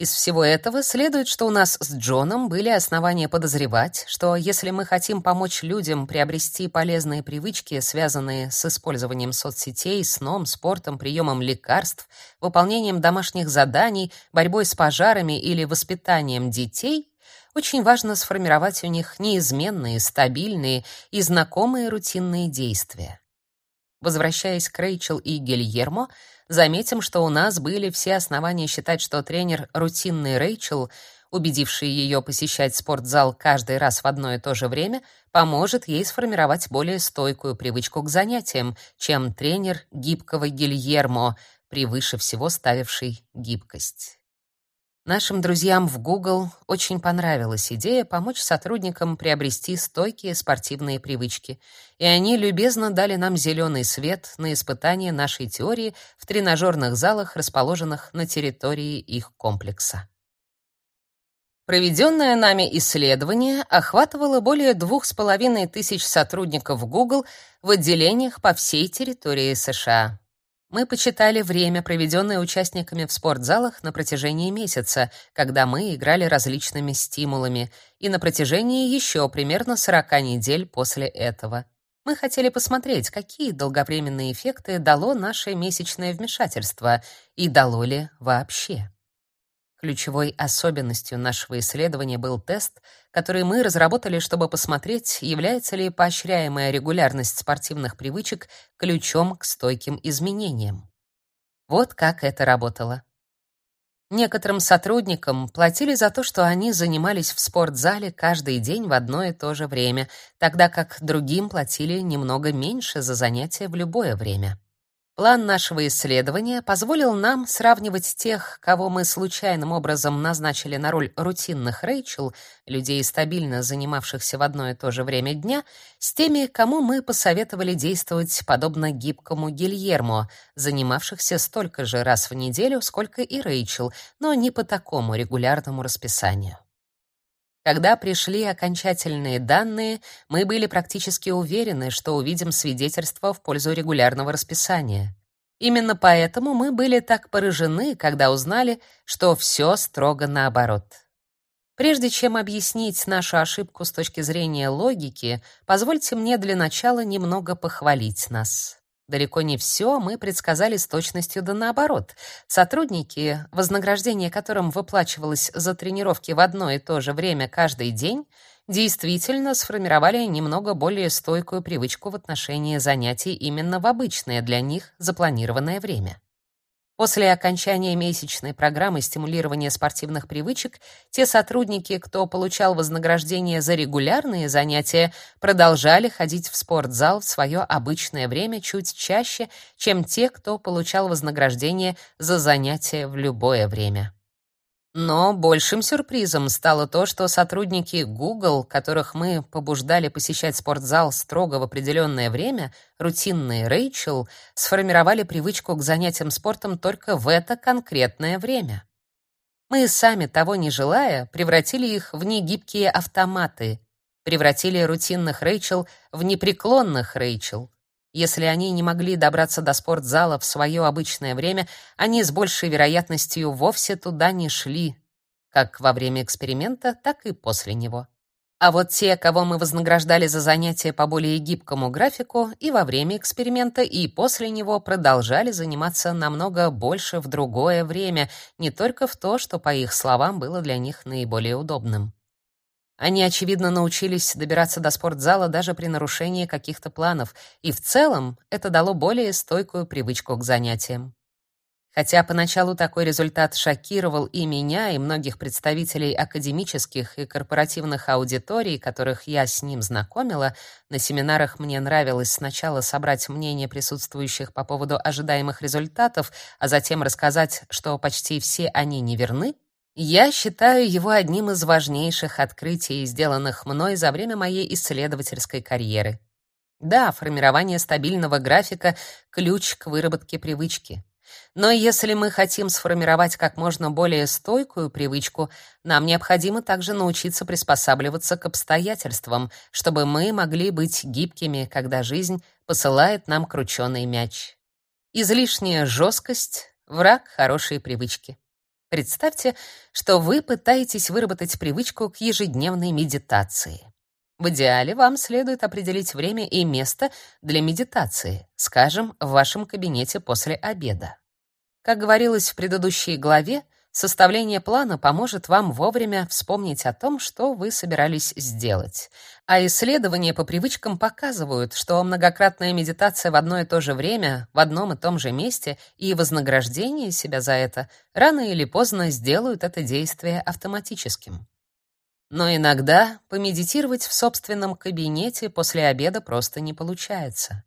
Из всего этого следует, что у нас с Джоном были основания подозревать, что если мы хотим помочь людям приобрести полезные привычки, связанные с использованием соцсетей, сном, спортом, приемом лекарств, выполнением домашних заданий, борьбой с пожарами или воспитанием детей, очень важно сформировать у них неизменные, стабильные и знакомые рутинные действия. Возвращаясь к Рэйчел и Гильермо, Заметим, что у нас были все основания считать, что тренер рутинный Рэйчел, убедивший ее посещать спортзал каждый раз в одно и то же время, поможет ей сформировать более стойкую привычку к занятиям, чем тренер гибкого Гильермо, превыше всего ставивший гибкость. Нашим друзьям в Google очень понравилась идея помочь сотрудникам приобрести стойкие спортивные привычки, и они любезно дали нам зеленый свет на испытание нашей теории в тренажерных залах, расположенных на территории их комплекса. Проведенное нами исследование охватывало более двух с половиной тысяч сотрудников Google в отделениях по всей территории США. Мы почитали время, проведенное участниками в спортзалах на протяжении месяца, когда мы играли различными стимулами, и на протяжении еще примерно 40 недель после этого. Мы хотели посмотреть, какие долговременные эффекты дало наше месячное вмешательство и дало ли вообще. Ключевой особенностью нашего исследования был тест, который мы разработали, чтобы посмотреть, является ли поощряемая регулярность спортивных привычек ключом к стойким изменениям. Вот как это работало. Некоторым сотрудникам платили за то, что они занимались в спортзале каждый день в одно и то же время, тогда как другим платили немного меньше за занятия в любое время. План нашего исследования позволил нам сравнивать тех, кого мы случайным образом назначили на роль рутинных Рэйчел, людей, стабильно занимавшихся в одно и то же время дня, с теми, кому мы посоветовали действовать подобно гибкому Гильермо, занимавшихся столько же раз в неделю, сколько и Рэйчел, но не по такому регулярному расписанию. Когда пришли окончательные данные, мы были практически уверены, что увидим свидетельство в пользу регулярного расписания. Именно поэтому мы были так поражены, когда узнали, что все строго наоборот. Прежде чем объяснить нашу ошибку с точки зрения логики, позвольте мне для начала немного похвалить нас. Далеко не все мы предсказали с точностью да наоборот. Сотрудники, вознаграждение которым выплачивалось за тренировки в одно и то же время каждый день, действительно сформировали немного более стойкую привычку в отношении занятий именно в обычное для них запланированное время. После окончания месячной программы стимулирования спортивных привычек, те сотрудники, кто получал вознаграждение за регулярные занятия, продолжали ходить в спортзал в свое обычное время чуть чаще, чем те, кто получал вознаграждение за занятия в любое время. Но большим сюрпризом стало то, что сотрудники Google, которых мы побуждали посещать спортзал строго в определенное время, рутинные Рэйчел, сформировали привычку к занятиям спортом только в это конкретное время. Мы сами того не желая, превратили их в негибкие автоматы, превратили рутинных Рэйчел в непреклонных Рэйчел. Если они не могли добраться до спортзала в свое обычное время, они с большей вероятностью вовсе туда не шли, как во время эксперимента, так и после него. А вот те, кого мы вознаграждали за занятия по более гибкому графику, и во время эксперимента, и после него продолжали заниматься намного больше в другое время, не только в то, что, по их словам, было для них наиболее удобным. Они, очевидно, научились добираться до спортзала даже при нарушении каких-то планов, и в целом это дало более стойкую привычку к занятиям. Хотя поначалу такой результат шокировал и меня, и многих представителей академических и корпоративных аудиторий, которых я с ним знакомила, на семинарах мне нравилось сначала собрать мнение присутствующих по поводу ожидаемых результатов, а затем рассказать, что почти все они неверны, я считаю его одним из важнейших открытий, сделанных мной за время моей исследовательской карьеры. Да, формирование стабильного графика ключ к выработке привычки. Но если мы хотим сформировать как можно более стойкую привычку, нам необходимо также научиться приспосабливаться к обстоятельствам, чтобы мы могли быть гибкими, когда жизнь посылает нам крученый мяч. Излишняя жесткость — враг хорошей привычки. Представьте, что вы пытаетесь выработать привычку к ежедневной медитации. В идеале вам следует определить время и место для медитации, скажем, в вашем кабинете после обеда. Как говорилось в предыдущей главе, Составление плана поможет вам вовремя вспомнить о том, что вы собирались сделать. А исследования по привычкам показывают, что многократная медитация в одно и то же время, в одном и том же месте и вознаграждение себя за это рано или поздно сделают это действие автоматическим. Но иногда помедитировать в собственном кабинете после обеда просто не получается.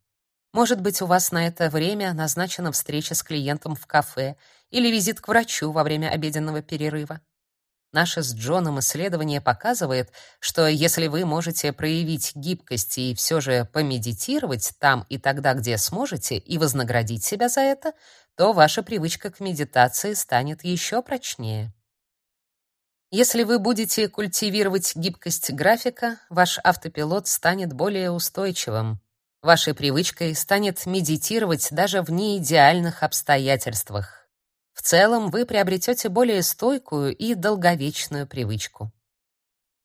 Может быть, у вас на это время назначена встреча с клиентом в кафе или визит к врачу во время обеденного перерыва. Наше с Джоном исследование показывает, что если вы можете проявить гибкость и все же помедитировать там и тогда, где сможете, и вознаградить себя за это, то ваша привычка к медитации станет еще прочнее. Если вы будете культивировать гибкость графика, ваш автопилот станет более устойчивым, Вашей привычкой станет медитировать даже в неидеальных обстоятельствах. В целом вы приобретете более стойкую и долговечную привычку.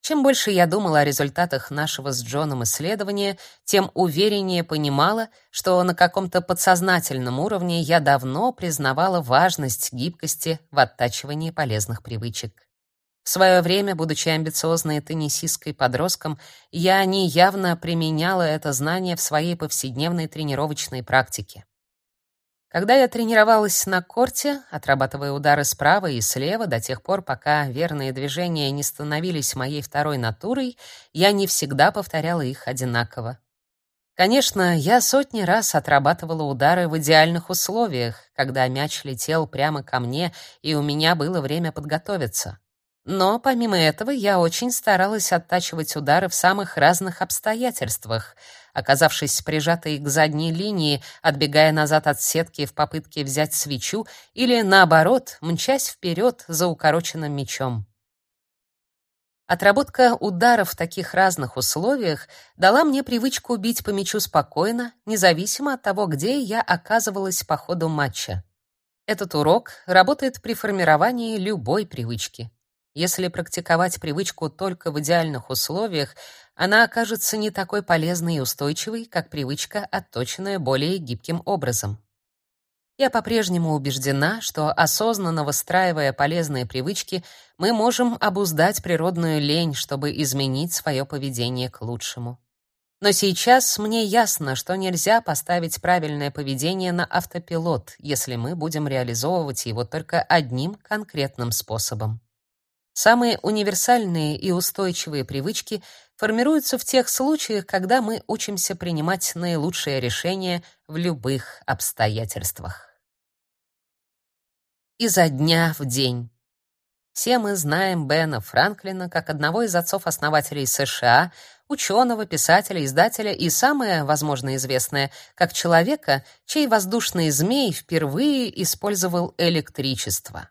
Чем больше я думала о результатах нашего с Джоном исследования, тем увереннее понимала, что на каком-то подсознательном уровне я давно признавала важность гибкости в оттачивании полезных привычек. В свое время, будучи амбициозной теннисисткой подростком, я неявно применяла это знание в своей повседневной тренировочной практике. Когда я тренировалась на корте, отрабатывая удары справа и слева до тех пор, пока верные движения не становились моей второй натурой, я не всегда повторяла их одинаково. Конечно, я сотни раз отрабатывала удары в идеальных условиях, когда мяч летел прямо ко мне, и у меня было время подготовиться. Но помимо этого я очень старалась оттачивать удары в самых разных обстоятельствах, оказавшись прижатой к задней линии, отбегая назад от сетки в попытке взять свечу или наоборот, мчась вперед за укороченным мячом. Отработка ударов в таких разных условиях дала мне привычку бить по мячу спокойно, независимо от того, где я оказывалась по ходу матча. Этот урок работает при формировании любой привычки. Если практиковать привычку только в идеальных условиях, она окажется не такой полезной и устойчивой, как привычка, отточенная более гибким образом. Я по-прежнему убеждена, что осознанно выстраивая полезные привычки, мы можем обуздать природную лень, чтобы изменить свое поведение к лучшему. Но сейчас мне ясно, что нельзя поставить правильное поведение на автопилот, если мы будем реализовывать его только одним конкретным способом. Самые универсальные и устойчивые привычки формируются в тех случаях, когда мы учимся принимать наилучшие решения в любых обстоятельствах. Изо дня в день. Все мы знаем Бена Франклина как одного из отцов-основателей США, ученого, писателя, издателя и самое, возможно, известное, как человека, чей воздушный змей впервые использовал электричество.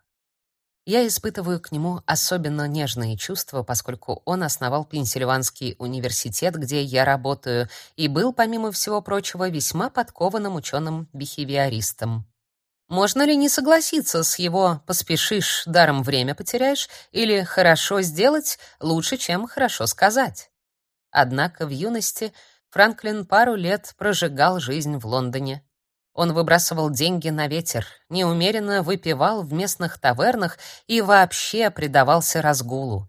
Я испытываю к нему особенно нежные чувства, поскольку он основал Пенсильванский университет, где я работаю, и был, помимо всего прочего, весьма подкованным ученым-бихевиористом. Можно ли не согласиться с его «поспешишь, даром время потеряешь» или «хорошо сделать лучше, чем хорошо сказать»? Однако в юности Франклин пару лет прожигал жизнь в Лондоне. Он выбрасывал деньги на ветер, неумеренно выпивал в местных тавернах и вообще предавался разгулу.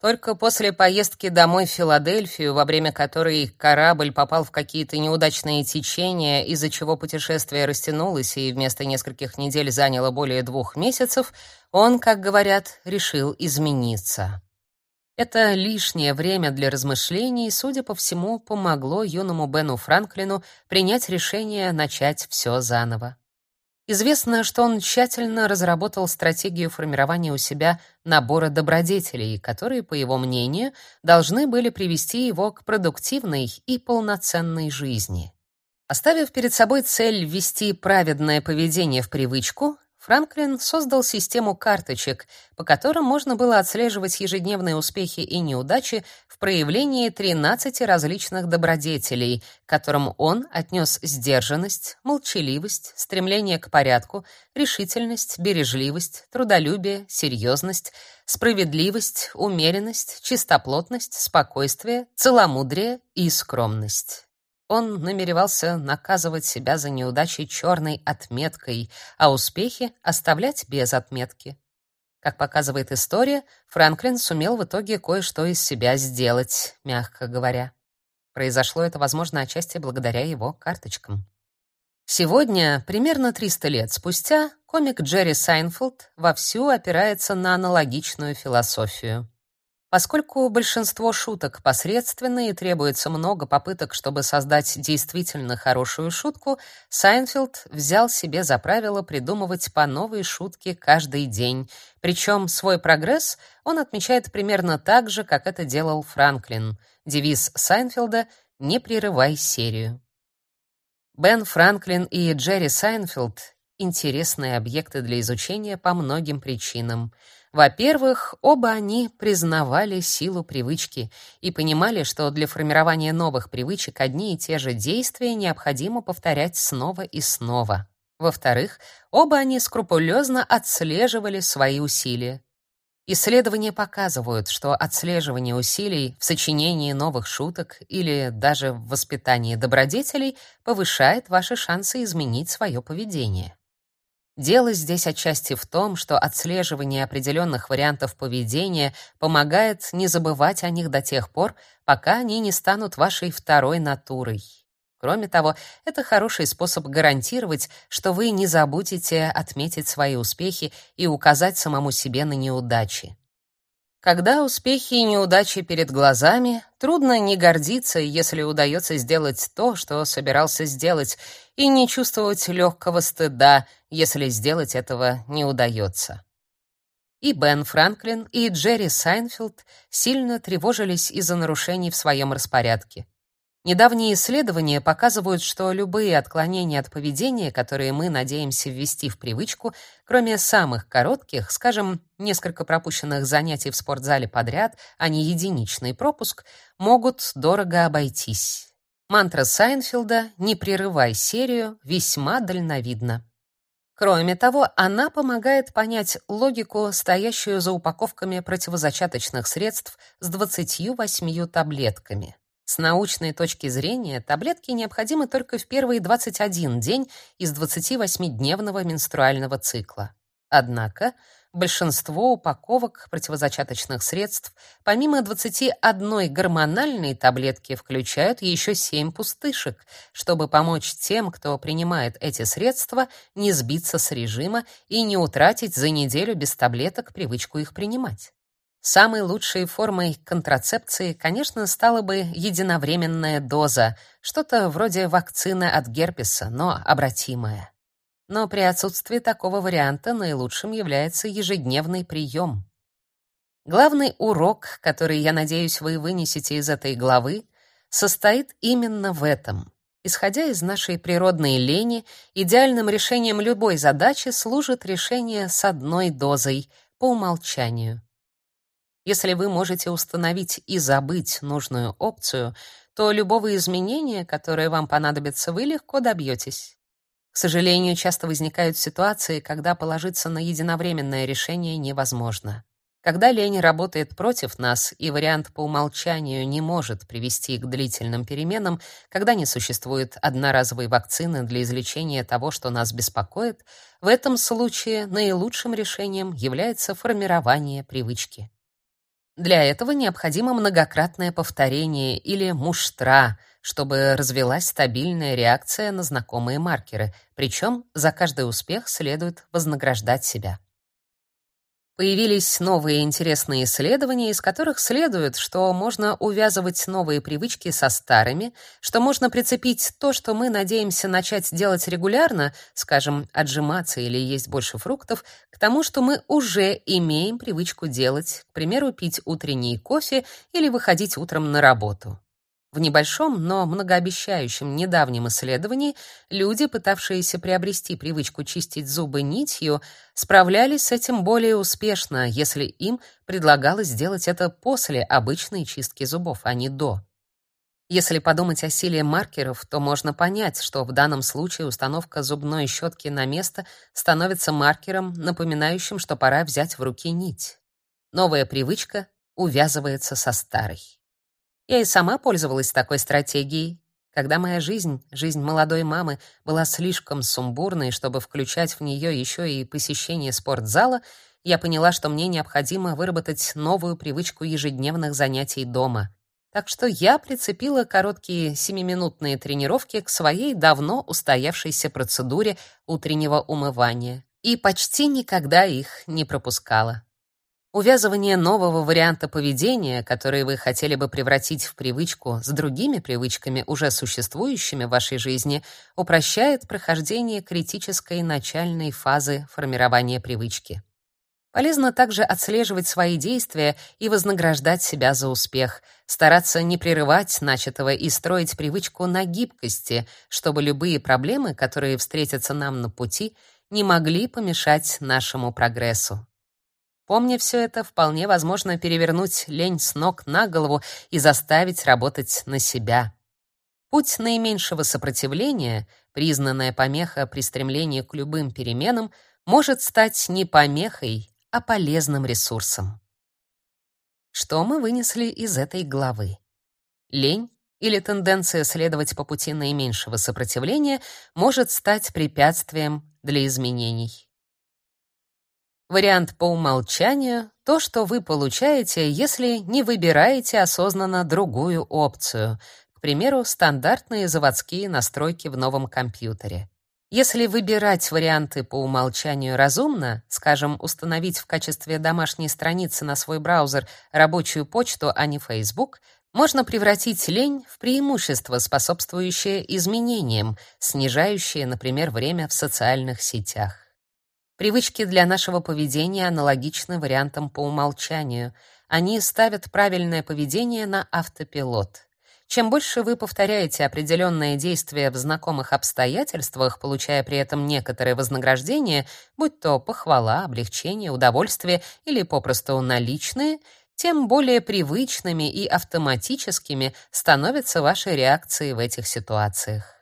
Только после поездки домой в Филадельфию, во время которой корабль попал в какие-то неудачные течения, из-за чего путешествие растянулось и вместо нескольких недель заняло более двух месяцев, он, как говорят, решил измениться. Это лишнее время для размышлений, судя по всему, помогло юному Бену Франклину принять решение начать все заново. Известно, что он тщательно разработал стратегию формирования у себя набора добродетелей, которые, по его мнению, должны были привести его к продуктивной и полноценной жизни. Оставив перед собой цель ввести праведное поведение в привычку, Франклин создал систему карточек, по которым можно было отслеживать ежедневные успехи и неудачи в проявлении 13 различных добродетелей, которым он отнес сдержанность, молчаливость, стремление к порядку, решительность, бережливость, трудолюбие, серьезность, справедливость, умеренность, чистоплотность, спокойствие, целомудрие и скромность. Он намеревался наказывать себя за неудачи черной отметкой, а успехи оставлять без отметки. Как показывает история, Франклин сумел в итоге кое-что из себя сделать, мягко говоря. Произошло это, возможно, отчасти благодаря его карточкам. Сегодня, примерно 300 лет спустя, комик Джерри Сайнфилд вовсю опирается на аналогичную философию. Поскольку большинство шуток посредственны и требуется много попыток, чтобы создать действительно хорошую шутку, Сайнфилд взял себе за правило придумывать по новой шутке каждый день. Причем свой прогресс он отмечает примерно так же, как это делал Франклин. Девиз Сайнфилда «Не прерывай серию». Бен Франклин и Джерри Сайнфилд — интересные объекты для изучения по многим причинам — во-первых, оба они признавали силу привычки и понимали, что для формирования новых привычек одни и те же действия необходимо повторять снова и снова. Во-вторых, оба они скрупулезно отслеживали свои усилия. Исследования показывают, что отслеживание усилий в сочинении новых шуток или даже в воспитании добродетелей повышает ваши шансы изменить свое поведение. Дело здесь отчасти в том, что отслеживание определенных вариантов поведения помогает не забывать о них до тех пор, пока они не станут вашей второй натурой. Кроме того, это хороший способ гарантировать, что вы не забудете отметить свои успехи и указать самому себе на неудачи. Когда успехи и неудачи перед глазами, трудно не гордиться, если удается сделать то, что собирался сделать, и не чувствовать легкого стыда, если сделать этого не удается. И Бен Франклин, и Джерри Сайнфилд сильно тревожились из-за нарушений в своем распорядке. Недавние исследования показывают, что любые отклонения от поведения, которые мы надеемся ввести в привычку, кроме самых коротких, скажем, несколько пропущенных занятий в спортзале подряд, а не единичный пропуск, могут дорого обойтись. Мантра Сайнфилда «Не прерывай серию» весьма дальновидна. Кроме того, она помогает понять логику, стоящую за упаковками противозачаточных средств с 28 таблетками. С научной точки зрения, таблетки необходимы только в первые 21 день из 28-дневного менструального цикла. Однако, большинство упаковок противозачаточных средств помимо 21 гормональной таблетки включают еще 7 пустышек, чтобы помочь тем, кто принимает эти средства, не сбиться с режима и не утратить за неделю без таблеток привычку их принимать. Самой лучшей формой контрацепции, конечно, стала бы единовременная доза, что-то вроде вакцины от герпеса, но обратимая. Но при отсутствии такого варианта наилучшим является ежедневный прием. Главный урок, который, я надеюсь, вы вынесете из этой главы, состоит именно в этом. Исходя из нашей природной лени, идеальным решением любой задачи служит решение с одной дозой, по умолчанию. Если вы можете установить и забыть нужную опцию, то любого изменения, которое вам понадобится, вы легко добьетесь. К сожалению, часто возникают ситуации, когда положиться на единовременное решение невозможно. Когда лень работает против нас, и вариант по умолчанию не может привести к длительным переменам, когда не существует одноразовой вакцины для излечения того, что нас беспокоит, в этом случае наилучшим решением является формирование привычки. Для этого необходимо многократное повторение или муштра, чтобы развилась стабильная реакция на знакомые маркеры, причем за каждый успех следует вознаграждать себя. Появились новые интересные исследования, из которых следует, что можно увязывать новые привычки со старыми, что можно прицепить то, что мы надеемся начать делать регулярно, скажем, отжиматься или есть больше фруктов, к тому, что мы уже имеем привычку делать, к примеру, пить утренний кофе или выходить утром на работу. В небольшом, но многообещающем недавнем исследовании люди, пытавшиеся приобрести привычку чистить зубы нитью, справлялись с этим более успешно, если им предлагалось сделать это после обычной чистки зубов, а не до. Если подумать о силе маркеров, то можно понять, что в данном случае установка зубной щетки на место становится маркером, напоминающим, что пора взять в руки нить. Новая привычка увязывается со старой. Я и сама пользовалась такой стратегией. Когда моя жизнь, жизнь молодой мамы, была слишком сумбурной, чтобы включать в нее еще и посещение спортзала, я поняла, что мне необходимо выработать новую привычку ежедневных занятий дома. Так что я прицепила короткие семиминутные тренировки к своей давно устоявшейся процедуре утреннего умывания и почти никогда их не пропускала. Увязывание нового варианта поведения, который вы хотели бы превратить в привычку с другими привычками, уже существующими в вашей жизни, упрощает прохождение критической начальной фазы формирования привычки. Полезно также отслеживать свои действия и вознаграждать себя за успех, стараться не прерывать начатого и строить привычку на гибкости, чтобы любые проблемы, которые встретятся нам на пути, не могли помешать нашему прогрессу. Помня все это, вполне возможно перевернуть лень с ног на голову и заставить работать на себя. Путь наименьшего сопротивления, признанная помеха при стремлении к любым переменам, может стать не помехой, а полезным ресурсом. Что мы вынесли из этой главы? Лень или тенденция следовать по пути наименьшего сопротивления может стать препятствием для изменений. Вариант по умолчанию — то, что вы получаете, если не выбираете осознанно другую опцию, к примеру, стандартные заводские настройки в новом компьютере. Если выбирать варианты по умолчанию разумно, скажем, установить в качестве домашней страницы на свой браузер рабочую почту, а не Facebook, можно превратить лень в преимущество, способствующее изменениям, снижающее, например, время в социальных сетях. Привычки для нашего поведения аналогичны вариантам по умолчанию. Они ставят правильное поведение на автопилот. Чем больше вы повторяете определенные действия в знакомых обстоятельствах, получая при этом некоторое вознаграждение, будь то похвала, облегчение, удовольствие или попросту наличные, тем более привычными и автоматическими становятся ваши реакции в этих ситуациях.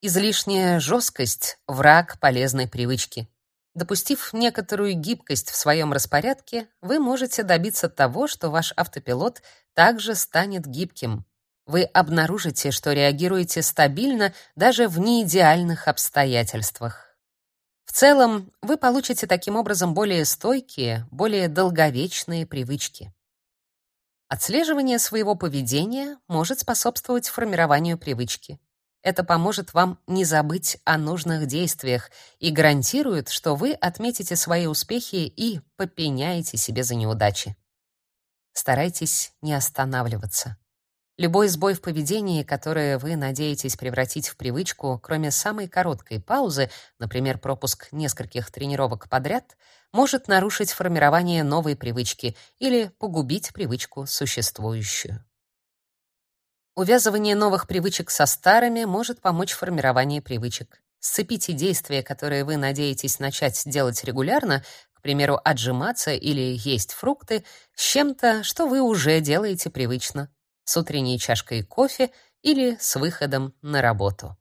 Излишняя жесткость — враг полезной привычки. Допустив некоторую гибкость в своем распорядке, вы можете добиться того, что ваш автопилот также станет гибким. Вы обнаружите, что реагируете стабильно даже в неидеальных обстоятельствах. В целом, вы получите таким образом более стойкие, более долговечные привычки. Отслеживание своего поведения может способствовать формированию привычки. Это поможет вам не забыть о нужных действиях и гарантирует, что вы отметите свои успехи и попеняете себе за неудачи. Старайтесь не останавливаться. Любой сбой в поведении, которое вы надеетесь превратить в привычку, кроме самой короткой паузы, например, пропуск нескольких тренировок подряд, может нарушить формирование новой привычки или погубить привычку существующую. Увязывание новых привычек со старыми может помочь в формировании привычек. Сцепите действия, которые вы надеетесь начать делать регулярно, К примеру, отжиматься или есть фрукты с чем-то, что вы уже делаете привычно, с утренней чашкой кофе или с выходом на работу.